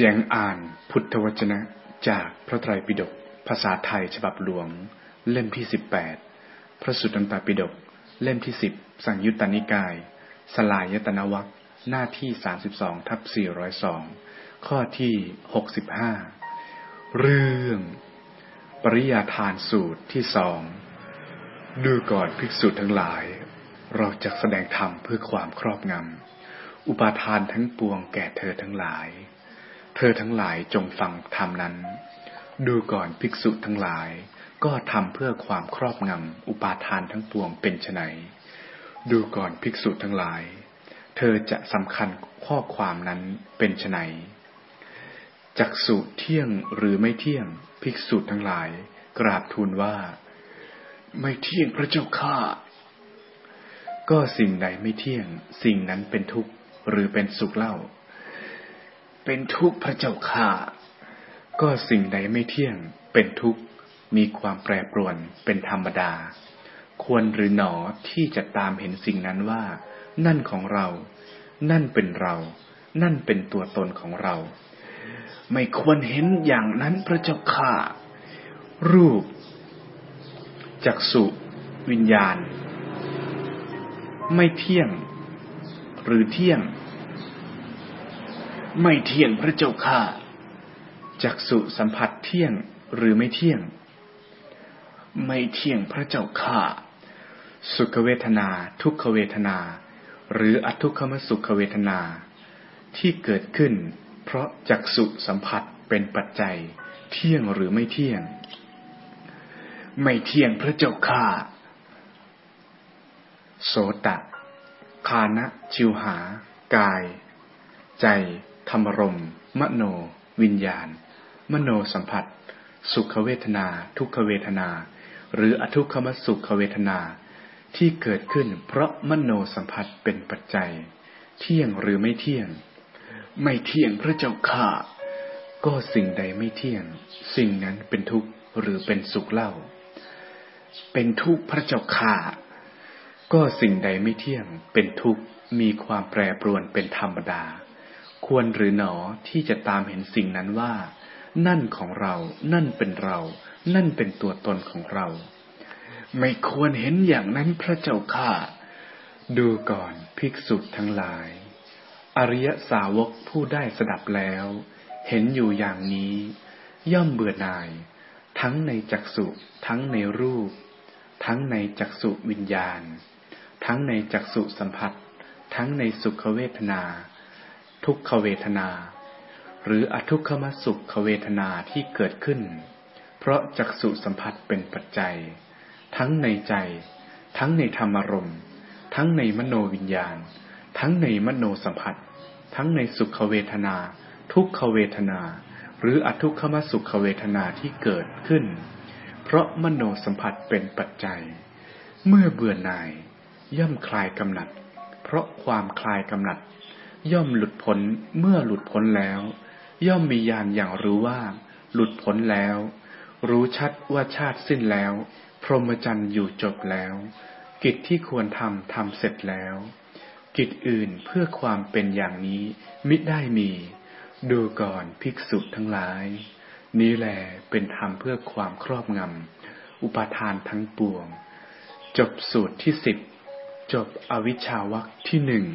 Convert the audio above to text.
เสียงอ่านพุทธวจนะจากพระไตรปิฎกภาษาไทยฉบับหลวง เล่มที่สิบแปดพระสุตตันตปิฎกเล่มที่สิบสังยุตตนิกาย สลายยตนวัคหน้าที่สามสิบสองทับสี่ร้อยสองข้อที่หกสิบห้าเรื่อง ปริยาทานสูตรที่สองดูก่อนภิกษุทั้งหลาย เราจะแสดงธรรมเพื่อความครอบงำอุปาทานทั้งปวงแก่เธอทั้งหลาย เธอทั้งหลายจงฟังธรรมนั้น ดูก่อนภิกษุทั้งหลาย ก็ทำเพื่อความครอบงำอุปาทานทั้งปวงเป็นไฉนดูก่อนภิกษุทั้งหลาย เธอจะสำคัญข้อความนั้นเป็นไฉนจักสุเที่ยงหรือไม่เที่ยง ภิกษุทั้งหลาย กราบทูลว่า ไม่เที่ยงพระเจ้าข้าก็สิ่งใดไม่เที่ยง สิ่งนั้นเป็นทุกข์หรือเป็นสุขเล่า เป็นทุกข์พระเจ้าข่าก็สิ่งใดไม่เที่ยงเป็นทุกข์มีความแปรปรวนเป็นธรรมดา ควรหรือหนอที่จะตามเห็นสิ่งนั้นว่า นั่นของเรา นั่นเป็นเรา นั่นเป็นตัวตนของเรา ไม่ควรเห็นอย่างนั้นพระเจ้าข่ารูป จักสุวิญญาณ ไม่เที่ยง หรือเที่ยง ไม่เที่ยงพระเจ้าข้าจักสุสัมผัสเที่ยงหรือไม่เที่ยง ไม่เที่ยงพระเจ้าข้าสุขเวทนา ทุกขเวทนา หรืออทุกขมสุขเวทนา ที่เกิดขึ้น เพราะจักสุสัมผัสเป็นปัจจัย เที่ยงหรือไม่เที่ยง ไม่เที่ยงพระเจ้าข้าโสตะคานะชิวหากาย ใจ ธรรมรมมโน วิญญาณ มโนสัมผัส สุขเวทนา ทุกขเวทนา หรืออทุกขมสุขเวทนา ที่เกิดขึ้นเพราะมโนสัมผัสเป็นปัจจัย เที่ยงหรือไม่เที่ยง ไม่เที่ยงพระเจ้าข้าก็สิ่งใดไม่เที่ยง สิ่งนั้นเป็นทุกข์หรือเป็นสุขเล่า เป็นทุกข์พระเจ้าข้าก็สิ่งใดไม่เที่ยงเป็นทุกข์มีความแปรปรวนเป็นธรรมดา ควรหรือหนอที่จะตามเห็นสิ่งนั้นว่า นั่นของเรา นั่นเป็นเรา นั่นเป็นตัวตนของเรา ไม่ควรเห็นอย่างนั้นพระเจ้าข้าดูก่อนภิกษุทั้งหลาย อริยสาวกผู้ได้สดับแล้ว เห็นอยู่อย่างนี้ ย่อมเบื่อหน่าย ทั้งในจักสุทั้งในรูป ทั้งในจักสุวิญญาณ ทั้งในจักสุสัมผัส ทั้งในสุขเวทนา ทุกขเวทนา หรืออทุกขมสุขเวทนาที่เกิดขึ้น เพราะจักสุสัมผัสเป็นปัจจัย ทั้งในใจ ทั้งในธรรมารมณ์ทั้งในมโนวิญญาณ ทั้งในมโนสัมผัส ทั้งในสุขเวทนา ทุกขเวทนา หรืออทุกขมสุขเวทนาที่เกิดขึ้น เพราะมโนสัมผัสเป็นปัจจัย เมื่อเบื่อหน่าย ย่อมคลายกำหนัด เพราะความคลายกำหนัด ย่อมหลุดพ้นเมื่อหลุดพ้นแล้ว ย่อมมีญาณอย่างรู้ว่า หลุดพ้นแล้ว รู้ชัดว่าชาติสิ้นแล้ว พรหมจรรย์อยู่จบแล้ว กิจที่ควรทำทำเสร็จแล้ว กิจอื่นเพื่อความเป็นอย่างนี้มิได้มี ดูก่อนภิกษุทั้งหลาย นี้แหลเป็นธรรมเพื่อความครอบงำอุปาทานทั้งปวง จบสูตรที่สิบจบอวิชชาวัคที่หนึ่ง